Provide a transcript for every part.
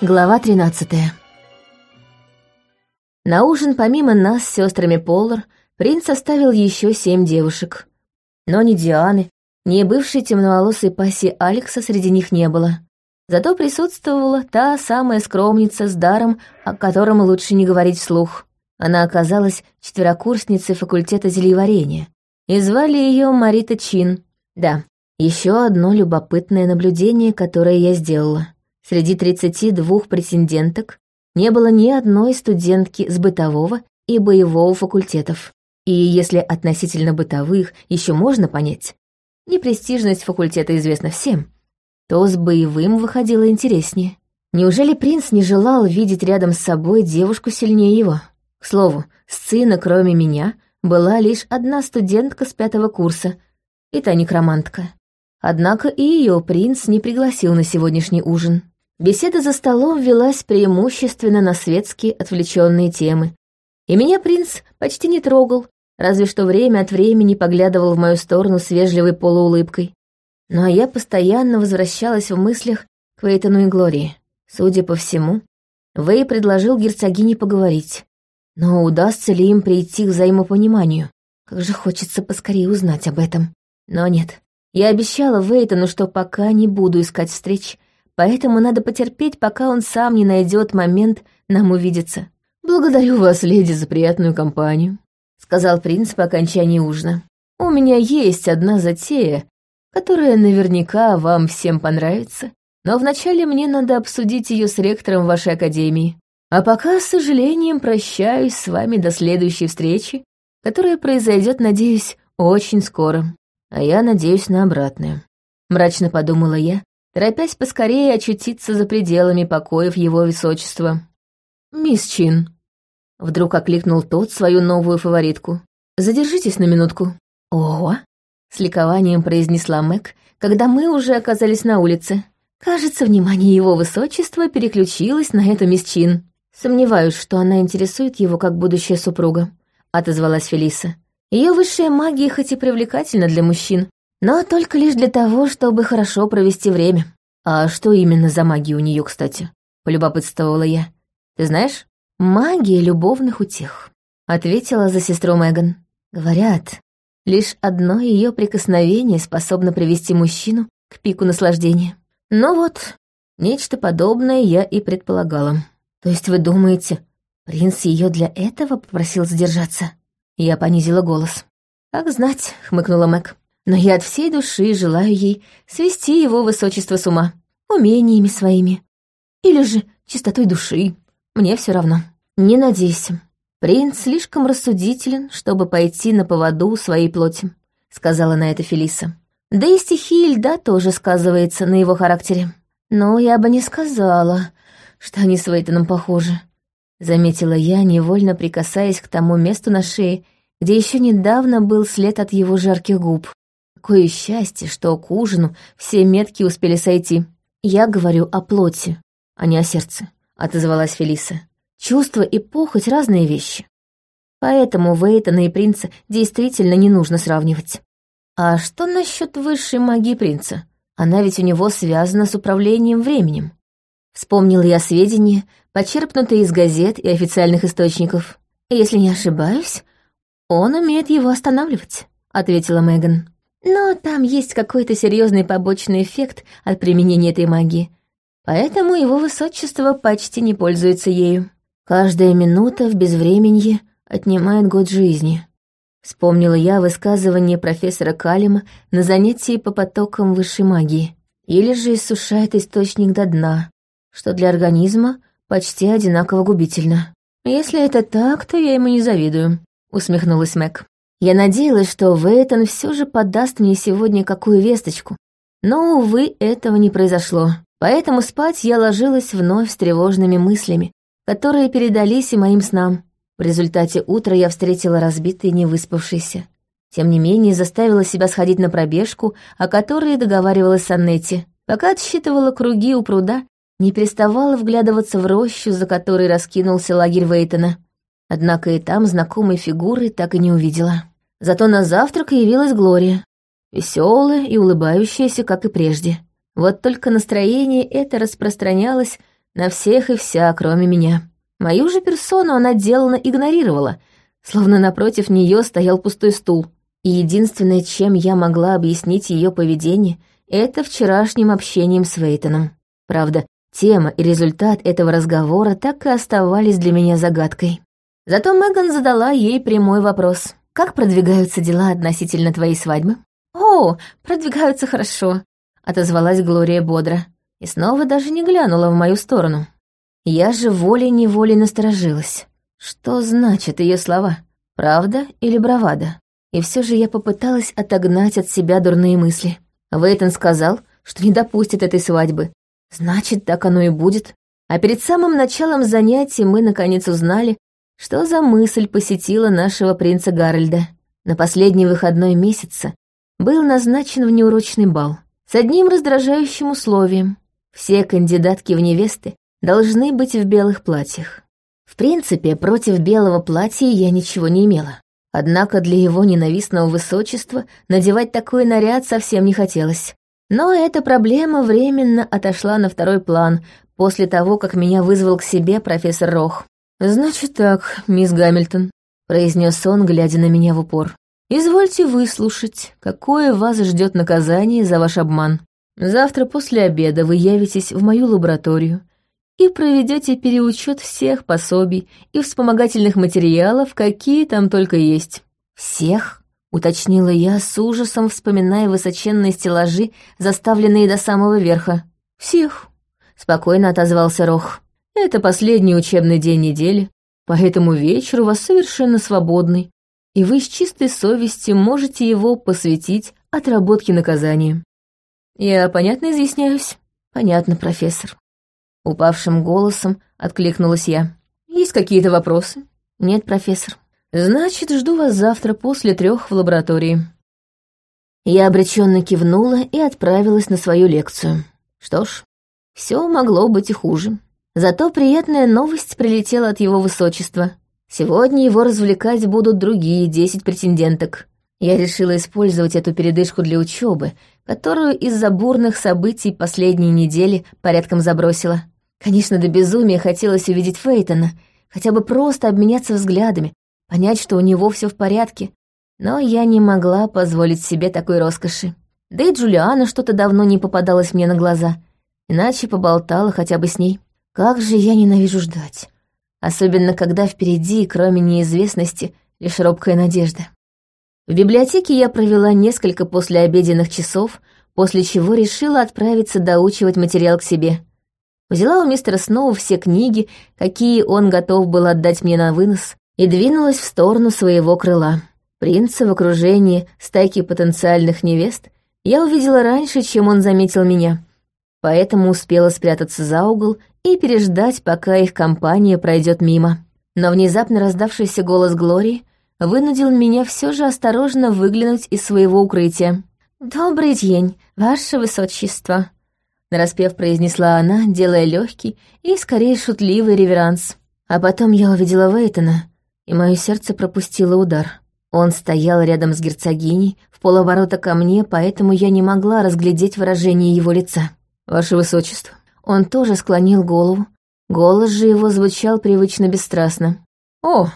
Глава 13 На ужин помимо нас с сестрами Полар принц оставил еще семь девушек. Но ни Дианы, ни бывшей темноволосой пассии Алекса среди них не было. Зато присутствовала та самая скромница с даром, о котором лучше не говорить вслух. Она оказалась четверокурсницей факультета зельеварения. И звали ее Марита Чин. Да, еще одно любопытное наблюдение, которое я сделала. Среди 32 претенденток не было ни одной студентки с бытового и боевого факультетов. И если относительно бытовых еще можно понять, непрестижность факультета известна всем, то с боевым выходило интереснее. Неужели принц не желал видеть рядом с собой девушку сильнее его? К слову, сцена, кроме меня, была лишь одна студентка с пятого курса, и та некромантка. Однако и ее принц не пригласил на сегодняшний ужин. Беседа за столом велась преимущественно на светские отвлеченные темы. И меня принц почти не трогал, разве что время от времени поглядывал в мою сторону с вежливой полуулыбкой. Ну а я постоянно возвращалась в мыслях к Вейтону и Глории. Судя по всему, Вэй предложил герцогине поговорить. Но удастся ли им прийти к взаимопониманию? Как же хочется поскорее узнать об этом. Но нет. Я обещала Вейтону, что пока не буду искать встреч, поэтому надо потерпеть, пока он сам не найдет момент нам увидеться. «Благодарю вас, леди, за приятную компанию», — сказал принц по окончании ужина. «У меня есть одна затея, которая наверняка вам всем понравится, но вначале мне надо обсудить ее с ректором вашей академии. А пока, с сожалением, прощаюсь с вами до следующей встречи, которая произойдет, надеюсь, очень скоро. А я надеюсь на обратное. Мрачно подумала я, торопясь поскорее очутиться за пределами покоев его высочества. «Мисс Чин», — вдруг окликнул тот свою новую фаворитку. «Задержитесь на минутку». «Ого!» — с ликованием произнесла Мэг, когда мы уже оказались на улице. Кажется, внимание его высочества переключилось на эту мисс Чин. Сомневаюсь, что она интересует его как будущая супруга, отозвалась Фелиса. Ее высшая магия хоть и привлекательна для мужчин, но только лишь для того, чтобы хорошо провести время. А что именно за магия у нее, кстати? Полюбопытствовала я. Ты знаешь? Магия любовных утех, ответила за сестру Меган. Говорят, лишь одно ее прикосновение способно привести мужчину к пику наслаждения. Ну вот, нечто подобное я и предполагала. То есть вы думаете, принц ее для этого попросил задержаться? Я понизила голос. Как знать, хмыкнула Мэг но я от всей души желаю ей свести его высочество с ума, умениями своими. Или же чистотой души. Мне все равно. Не надейся. Принц слишком рассудителен, чтобы пойти на поводу своей плоти, сказала на это Фелиса. Да и стихия льда тоже сказывается на его характере. Но я бы не сказала, что они с Вейтоном похожи. Заметила я, невольно прикасаясь к тому месту на шее, где еще недавно был след от его жарких губ. Какое счастье, что к ужину все метки успели сойти. Я говорю о плоти, а не о сердце, отозвалась Фелиса. Чувства и похоть — разные вещи. Поэтому Вейтона и принца действительно не нужно сравнивать. А что насчет высшей магии принца? Она ведь у него связана с управлением временем. Вспомнила я сведения, почерпнутые из газет и официальных источников. Если не ошибаюсь, он умеет его останавливать, ответила Меган. Но там есть какой-то серьезный побочный эффект от применения этой магии, поэтому его высочество почти не пользуется ею. Каждая минута в безвременье отнимает год жизни. Вспомнила я высказывание профессора Калима на занятии по потокам высшей магии. Или же иссушает источник до дна, что для организма почти одинаково губительно. Если это так, то я ему не завидую, усмехнулась Мэг. Я надеялась, что Вейтон все же подаст мне сегодня какую весточку, но, увы, этого не произошло. Поэтому спать я ложилась вновь с тревожными мыслями, которые передались и моим снам. В результате утра я встретила разбитый невыспавшийся. Тем не менее, заставила себя сходить на пробежку, о которой договаривалась с Аннетти. Пока отсчитывала круги у пруда, не переставала вглядываться в рощу, за которой раскинулся лагерь Вейтона. Однако и там знакомой фигуры так и не увидела. Зато на завтрак явилась Глория, веселая и улыбающаяся, как и прежде. Вот только настроение это распространялось на всех и вся, кроме меня. Мою же персону она деланно игнорировала, словно напротив нее стоял пустой стул. И единственное, чем я могла объяснить ее поведение, это вчерашним общением с Вейтоном. Правда, тема и результат этого разговора так и оставались для меня загадкой. Зато Меган задала ей прямой вопрос. «Как продвигаются дела относительно твоей свадьбы?» «О, продвигаются хорошо», — отозвалась Глория бодро. И снова даже не глянула в мою сторону. Я же волей-неволей насторожилась. Что значит ее слова? Правда или бравада? И все же я попыталась отогнать от себя дурные мысли. Вейтон сказал, что не допустит этой свадьбы. Значит, так оно и будет. А перед самым началом занятий мы наконец узнали, что за мысль посетила нашего принца Гарольда. На последний выходной месяца был назначен внеурочный бал с одним раздражающим условием. Все кандидатки в невесты должны быть в белых платьях. В принципе, против белого платья я ничего не имела. Однако для его ненавистного высочества надевать такой наряд совсем не хотелось. Но эта проблема временно отошла на второй план после того, как меня вызвал к себе профессор Рох. «Значит так, мисс Гамильтон», — произнес он, глядя на меня в упор. «Извольте выслушать, какое вас ждет наказание за ваш обман. Завтра после обеда вы явитесь в мою лабораторию и проведете переучет всех пособий и вспомогательных материалов, какие там только есть. Всех? Уточнила я с ужасом, вспоминая высоченные стеллажи, заставленные до самого верха. Всех, спокойно отозвался Рох. Это последний учебный день недели, поэтому вечер у вас совершенно свободный, и вы с чистой совестью можете его посвятить отработке наказания. Я понятно изъясняюсь? Понятно, профессор. Упавшим голосом откликнулась я. Есть какие-то вопросы? Нет, профессор. Значит, жду вас завтра после трех в лаборатории. Я обреченно кивнула и отправилась на свою лекцию. Что ж, все могло быть и хуже. Зато приятная новость прилетела от его высочества. Сегодня его развлекать будут другие десять претенденток. Я решила использовать эту передышку для учебы, которую из-за бурных событий последней недели порядком забросила. Конечно, до безумия хотелось увидеть Фейтона, хотя бы просто обменяться взглядами, понять, что у него все в порядке. Но я не могла позволить себе такой роскоши. Да и Джулиана что-то давно не попадалась мне на глаза, иначе поболтала хотя бы с ней. Как же я ненавижу ждать. Особенно, когда впереди, кроме неизвестности, лишь робкая надежда. В библиотеке я провела несколько послеобеденных часов, после чего решила отправиться доучивать материал к себе. Взяла у мистера Сноу все книги, какие он готов был отдать мне на вынос, и двинулась в сторону своего крыла. Принца в окружении стайки потенциальных невест я увидела раньше, чем он заметил меня, поэтому успела спрятаться за угол и переждать, пока их компания пройдет мимо. Но внезапно раздавшийся голос Глории вынудил меня все же осторожно выглянуть из своего укрытия. «Добрый день, ваше высочество», — нараспев произнесла она, делая легкий и скорее шутливый реверанс. А потом я увидела Вейтона, и мое сердце пропустило удар. Он стоял рядом с герцогиней, в полоборота ко мне, поэтому я не могла разглядеть выражение его лица. «Ваше высочество». Он тоже склонил голову. Голос же его звучал привычно бесстрастно. «О,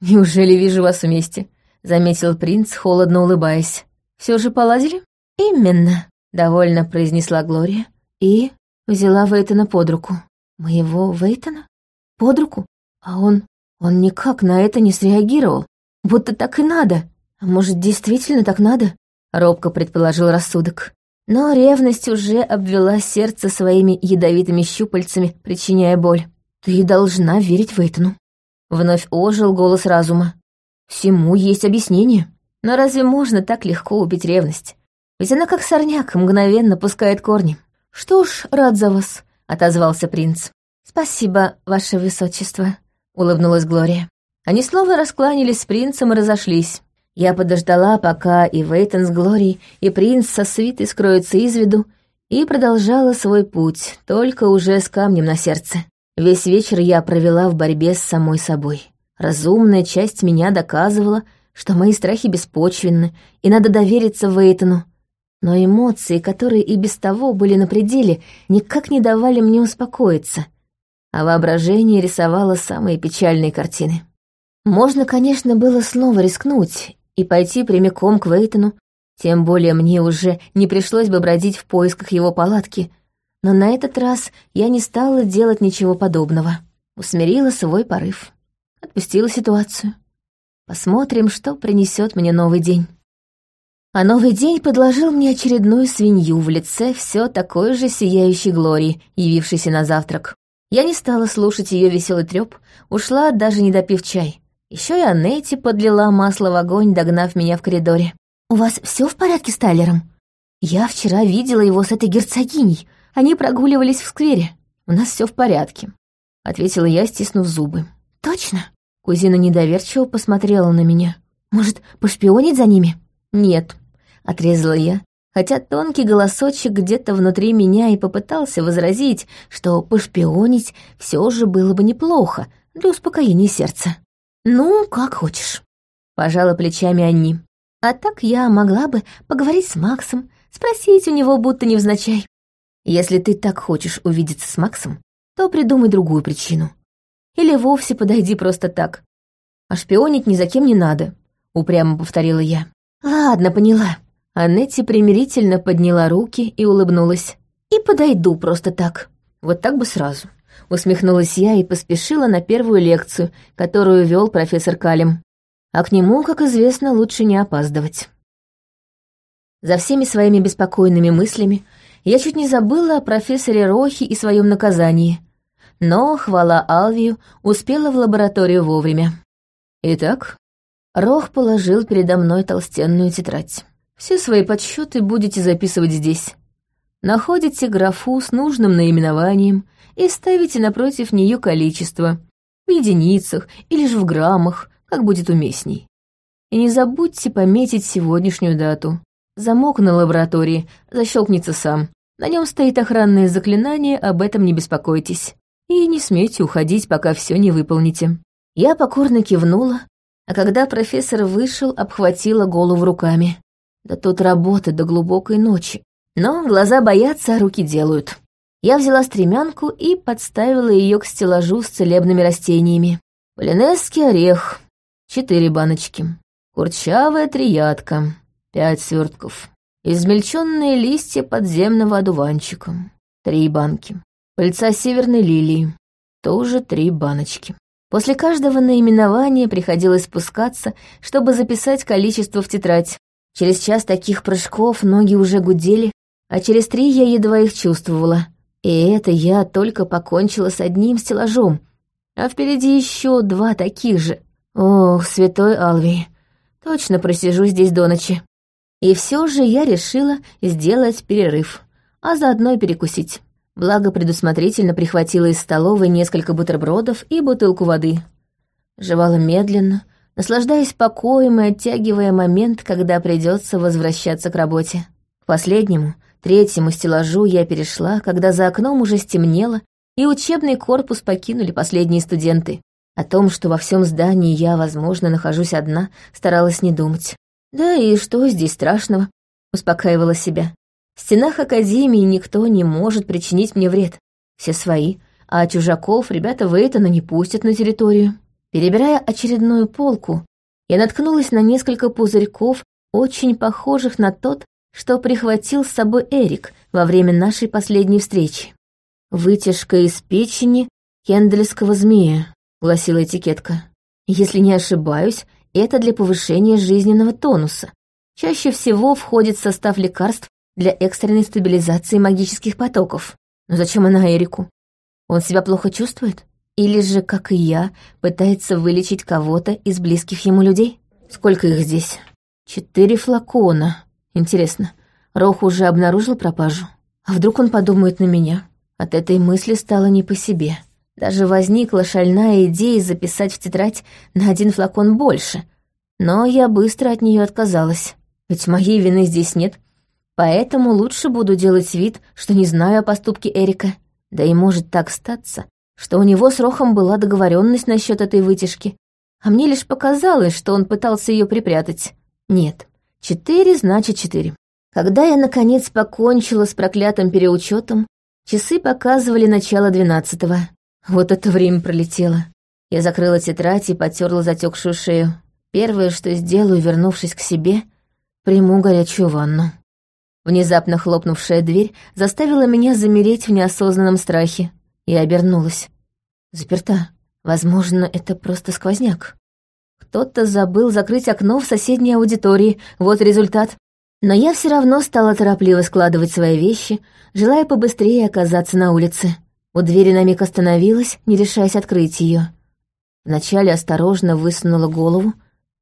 «Неужели вижу вас вместе?» — заметил принц, холодно улыбаясь. «Все же поладили?» «Именно», — довольно произнесла Глория и взяла Вейтона под руку. «Моего Вейтона? Под руку? А он... он никак на это не среагировал. Будто так и надо. А может, действительно так надо?» — робко предположил рассудок. Но ревность уже обвела сердце своими ядовитыми щупальцами, причиняя боль. «Ты должна верить Вейтону», Вновь ожил голос разума. Всему есть объяснение. Но разве можно так легко убить ревность? Ведь она как сорняк мгновенно пускает корни. «Что ж, рад за вас», — отозвался принц. «Спасибо, ваше высочество», — улыбнулась Глория. Они снова раскланялись с принцем и разошлись. Я подождала, пока и Вейтон с Глорией, и принц со свитой скроются из виду, и продолжала свой путь, только уже с камнем на сердце. Весь вечер я провела в борьбе с самой собой. Разумная часть меня доказывала, что мои страхи беспочвенны, и надо довериться Вейтону. Но эмоции, которые и без того были на пределе, никак не давали мне успокоиться. а воображение рисовало самые печальные картины. Можно, конечно, было снова рискнуть и пойти прямиком к Вейтону, тем более мне уже не пришлось бы бродить в поисках его палатки, но на этот раз я не стала делать ничего подобного. Усмирила свой порыв. Отпустила ситуацию. Посмотрим, что принесет мне новый день. А новый день подложил мне очередную свинью в лице все такой же сияющей Глории, явившейся на завтрак. Я не стала слушать ее веселый треп, ушла, даже не допив чай. Еще и Аннетти подлила масло в огонь, догнав меня в коридоре. «У вас все в порядке с Тайлером? Я вчера видела его с этой герцогиней. Они прогуливались в сквере. У нас все в порядке», — ответила я, стиснув зубы. «Точно?» Кузина недоверчиво посмотрела на меня. «Может, пошпионить за ними?» «Нет», — отрезала я, хотя тонкий голосочек где-то внутри меня и попытался возразить, что пошпионить все же было бы неплохо для успокоения сердца. «Ну, как хочешь», — пожала плечами Анни. «А так я могла бы поговорить с Максом, спросить у него будто невзначай. Если ты так хочешь увидеться с Максом, то придумай другую причину. Или вовсе подойди просто так. А шпионить ни за кем не надо», — упрямо повторила я. «Ладно, поняла». Аннетти примирительно подняла руки и улыбнулась. «И подойду просто так. Вот так бы сразу». Усмехнулась я и поспешила на первую лекцию, которую вел профессор Калим. А к нему, как известно, лучше не опаздывать. За всеми своими беспокойными мыслями я чуть не забыла о профессоре Рохи и своем наказании. Но, хвала Алвию, успела в лабораторию вовремя. Итак, Рох положил передо мной толстенную тетрадь. Все свои подсчеты будете записывать здесь. Находите графу с нужным наименованием и ставите напротив нее количество. В единицах или же в граммах, как будет уместней. И не забудьте пометить сегодняшнюю дату. Замок на лаборатории защелкнется сам. На нем стоит охранное заклинание, об этом не беспокойтесь. И не смейте уходить, пока все не выполните. Я покорно кивнула, а когда профессор вышел, обхватила голову руками. Да тут работа до глубокой ночи. Но глаза боятся, а руки делают. Я взяла стремянку и подставила ее к стеллажу с целебными растениями. Полинесский орех, четыре баночки. Курчавая триядка, пять свертков. Измельченные листья подземного одуванчика, три банки. Пыльца северной лилии, тоже три баночки. После каждого наименования приходилось спускаться, чтобы записать количество в тетрадь. Через час таких прыжков ноги уже гудели, а через три я едва их чувствовала. И это я только покончила с одним стеллажом, а впереди еще два таких же. Ох, святой Алвий, точно просижу здесь до ночи. И все же я решила сделать перерыв, а заодно и перекусить. Благо предусмотрительно прихватила из столовой несколько бутербродов и бутылку воды. Жевала медленно, наслаждаясь покоем и оттягивая момент, когда придется возвращаться к работе. К последнему, третьему стеллажу я перешла, когда за окном уже стемнело, и учебный корпус покинули последние студенты. О том, что во всем здании я, возможно, нахожусь одна, старалась не думать. Да и что здесь страшного? Успокаивала себя. В стенах Академии никто не может причинить мне вред. Все свои, а чужаков ребята Вейтона не пустят на территорию. Перебирая очередную полку, я наткнулась на несколько пузырьков, очень похожих на тот, что прихватил с собой Эрик во время нашей последней встречи. «Вытяжка из печени кендельского змея», — гласила этикетка. «Если не ошибаюсь, это для повышения жизненного тонуса. Чаще всего входит в состав лекарств для экстренной стабилизации магических потоков. Но зачем она Эрику? Он себя плохо чувствует? Или же, как и я, пытается вылечить кого-то из близких ему людей? Сколько их здесь? Четыре флакона. Интересно, Рох уже обнаружил пропажу? А вдруг он подумает на меня? От этой мысли стало не по себе. Даже возникла шальная идея записать в тетрадь на один флакон больше. Но я быстро от нее отказалась. Ведь моей вины здесь нет, Поэтому лучше буду делать вид, что не знаю о поступке Эрика. Да и может так статься, что у него с Рохом была договоренность насчет этой вытяжки, а мне лишь показалось, что он пытался ее припрятать. Нет, четыре значит четыре. Когда я, наконец, покончила с проклятым переучетом, часы показывали начало двенадцатого. Вот это время пролетело. Я закрыла тетрадь и потерла затекшую шею. Первое, что сделаю, вернувшись к себе, приму горячую ванну. Внезапно хлопнувшая дверь заставила меня замереть в неосознанном страхе. Я обернулась. Заперта. Возможно, это просто сквозняк. Кто-то забыл закрыть окно в соседней аудитории. Вот результат. Но я все равно стала торопливо складывать свои вещи, желая побыстрее оказаться на улице. У двери на миг остановилась, не решаясь открыть ее. Вначале осторожно высунула голову.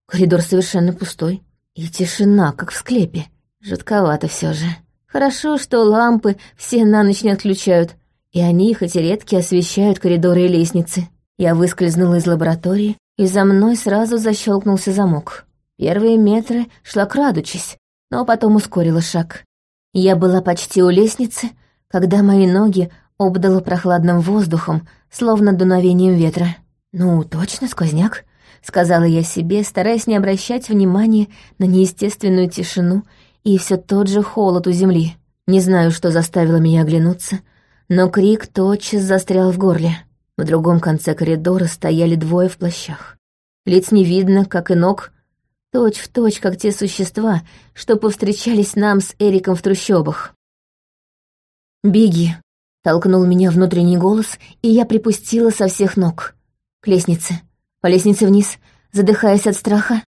Коридор совершенно пустой. И тишина, как в склепе. Жутковато все же. Хорошо, что лампы все на ночь не отключают, и они, хоть и редки, освещают коридоры и лестницы. Я выскользнула из лаборатории, и за мной сразу защелкнулся замок. Первые метры шла крадучись, но потом ускорила шаг. Я была почти у лестницы, когда мои ноги обдало прохладным воздухом, словно дуновением ветра. «Ну, точно сквозняк», — сказала я себе, стараясь не обращать внимания на неестественную тишину и все тот же холод у земли. Не знаю, что заставило меня оглянуться, но крик тотчас застрял в горле. В другом конце коридора стояли двое в плащах. Лиц не видно, как и ног, точь в точь, как те существа, что повстречались нам с Эриком в трущобах. «Беги!» — толкнул меня внутренний голос, и я припустила со всех ног. К лестнице. По лестнице вниз, задыхаясь от страха,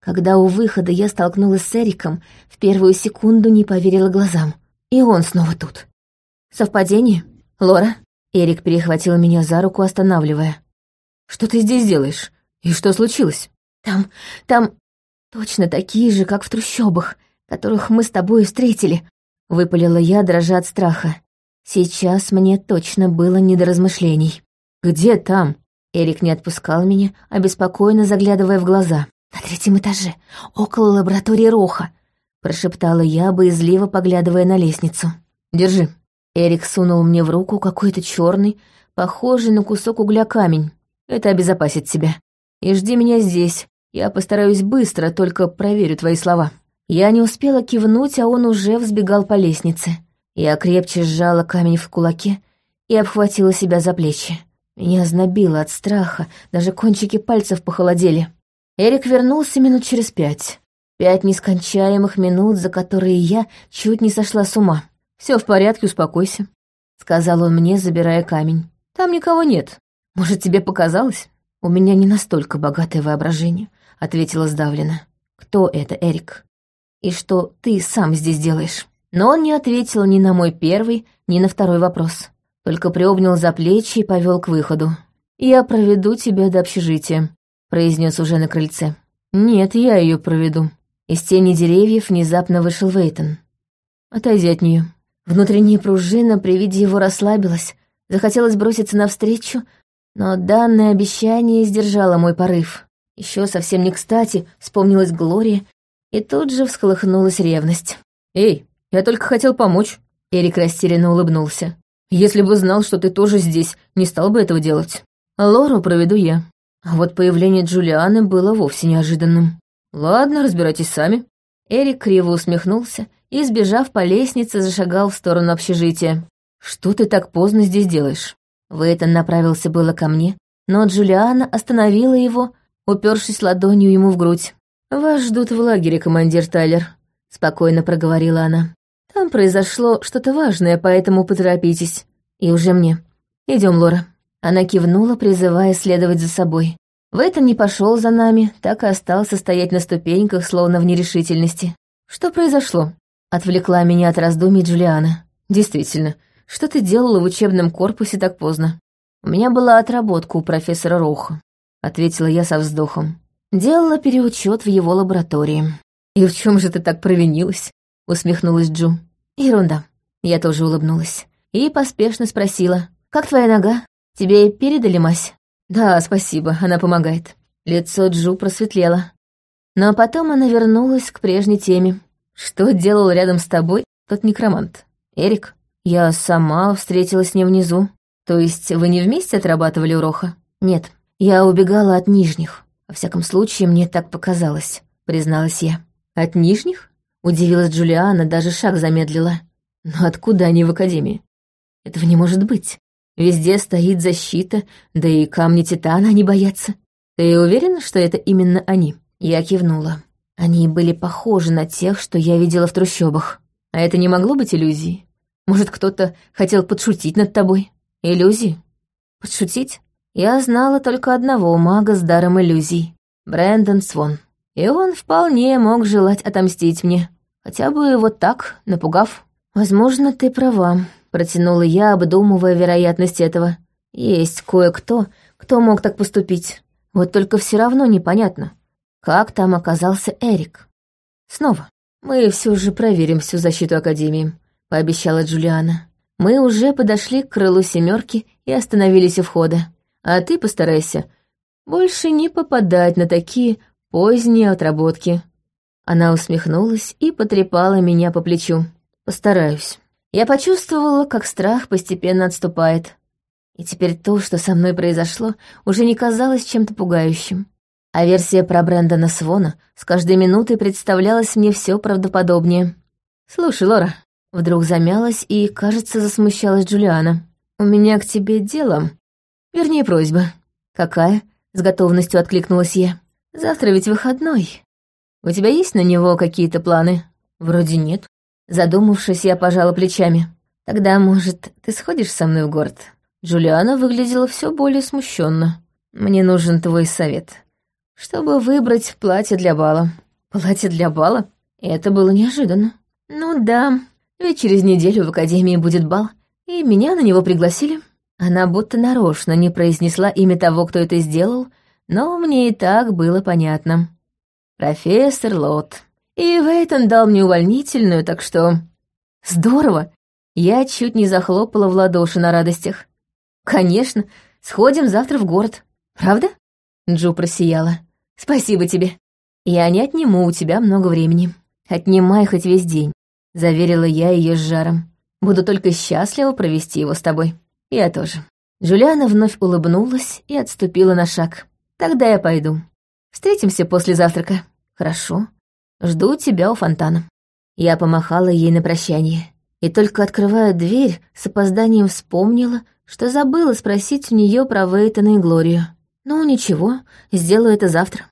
когда у выхода я столкнулась с Эриком, в первую секунду не поверила глазам. И он снова тут. Совпадение? Лора? Эрик перехватил меня за руку, останавливая. «Что ты здесь делаешь? И что случилось?» «Там... там... точно такие же, как в трущобах, которых мы с тобой встретили», — выпалила я, дрожа от страха. Сейчас мне точно было не до размышлений. «Где там?» Эрик не отпускал меня, обеспокоенно заглядывая в глаза. «На третьем этаже, около лаборатории Роха», — прошептала я, боязливо поглядывая на лестницу. «Держи». Эрик сунул мне в руку какой-то черный, похожий на кусок угля камень. «Это обезопасит тебя. И жди меня здесь. Я постараюсь быстро, только проверю твои слова». Я не успела кивнуть, а он уже взбегал по лестнице. Я крепче сжала камень в кулаке и обхватила себя за плечи. Меня знобило от страха, даже кончики пальцев похолодели. Эрик вернулся минут через пять. Пять нескончаемых минут, за которые я чуть не сошла с ума. Все в порядке, успокойся», — сказал он мне, забирая камень. «Там никого нет. Может, тебе показалось?» «У меня не настолько богатое воображение», — ответила сдавленно. «Кто это, Эрик? И что ты сам здесь делаешь?» Но он не ответил ни на мой первый, ни на второй вопрос. Только приобнял за плечи и повел к выходу. «Я проведу тебя до общежития», произнес уже на крыльце. «Нет, я ее проведу». Из тени деревьев внезапно вышел Вейтон. «Отойди от нее. Внутренняя пружина при виде его расслабилась, захотелось броситься навстречу, но данное обещание сдержало мой порыв. Еще совсем не кстати вспомнилась Глория, и тут же всколыхнулась ревность. «Эй, я только хотел помочь», — Эрик растерянно улыбнулся. «Если бы знал, что ты тоже здесь, не стал бы этого делать. Лору проведу я». А вот появление Джулианы было вовсе неожиданным. «Ладно, разбирайтесь сами». Эрик криво усмехнулся и, сбежав по лестнице, зашагал в сторону общежития. «Что ты так поздно здесь делаешь?» Вейтон направился было ко мне, но Джулиана остановила его, упершись ладонью ему в грудь. «Вас ждут в лагере, командир Тайлер», — спокойно проговорила она. «Там произошло что-то важное, поэтому поторопитесь. И уже мне. Идем, Лора». Она кивнула, призывая следовать за собой. В этом не пошел за нами, так и остался стоять на ступеньках, словно в нерешительности. Что произошло? Отвлекла меня от раздумий Джулиана. Действительно, что ты делала в учебном корпусе так поздно? У меня была отработка у профессора Роха, ответила я со вздохом. Делала переучет в его лаборатории. И в чем же ты так провинилась? усмехнулась Джу. Ерунда. Я тоже улыбнулась. И поспешно спросила, как твоя нога? Тебе передали мазь?» «Да, спасибо, она помогает». Лицо Джу просветлело. Но потом она вернулась к прежней теме. «Что делал рядом с тобой тот некромант? Эрик? Я сама встретилась с ним внизу. То есть вы не вместе отрабатывали у Роха?» «Нет, я убегала от нижних. Во всяком случае, мне так показалось», — призналась я. «От нижних?» — удивилась Джулиана, даже шаг замедлила. «Но откуда они в академии? Этого не может быть. Везде стоит защита, да и камни Титана не боятся. Ты уверен, что это именно они?» Я кивнула. Они были похожи на тех, что я видела в трущобах. А это не могло быть иллюзией? Может, кто-то хотел подшутить над тобой? Иллюзии? Подшутить? Я знала только одного мага с даром иллюзий — Брэндон Свон. И он вполне мог желать отомстить мне. Хотя бы вот так, напугав. «Возможно, ты права», — протянула я, обдумывая вероятность этого. «Есть кое-кто, кто мог так поступить. Вот только все равно непонятно, как там оказался Эрик. Снова. Мы все же проверим всю защиту Академии», — пообещала Джулиана. Мы уже подошли к крылу семерки и остановились у входа. А ты постарайся больше не попадать на такие поздние отработки. Она усмехнулась и потрепала меня по плечу. Постараюсь. Я почувствовала, как страх постепенно отступает. И теперь то, что со мной произошло, уже не казалось чем-то пугающим. А версия про Брэндона Свона с каждой минутой представлялась мне все правдоподобнее. «Слушай, Лора», — вдруг замялась и, кажется, засмущалась Джулиана. «У меня к тебе дело. Вернее, просьба». «Какая?» — с готовностью откликнулась я. «Завтра ведь выходной. У тебя есть на него какие-то планы?» «Вроде нет». Задумавшись, я пожала плечами. «Тогда, может, ты сходишь со мной в город?» Джулиана выглядела все более смущенно. «Мне нужен твой совет чтобы выбрать платье для бала. Платье для бала? Это было неожиданно. Ну да, ведь через неделю в академии будет бал, и меня на него пригласили. Она будто нарочно не произнесла имя того, кто это сделал, но мне и так было понятно. Профессор Лот. И Вейтон дал мне увольнительную, так что... Здорово! Я чуть не захлопала в ладоши на радостях. Конечно, сходим завтра в город. Правда? Джу просияла. Спасибо тебе. Я не отниму у тебя много времени. Отнимай хоть весь день, заверила я ее с жаром. Буду только счастлива провести его с тобой. Я тоже. Джулиана вновь улыбнулась и отступила на шаг. Тогда я пойду. Встретимся после завтрака. Хорошо. Жду тебя у фонтана. Я помахала ей на прощание. И только открывая дверь, с опозданием вспомнила, что забыла спросить у нее про Вейтона и Глорию. Ну, ничего, сделаю это завтра.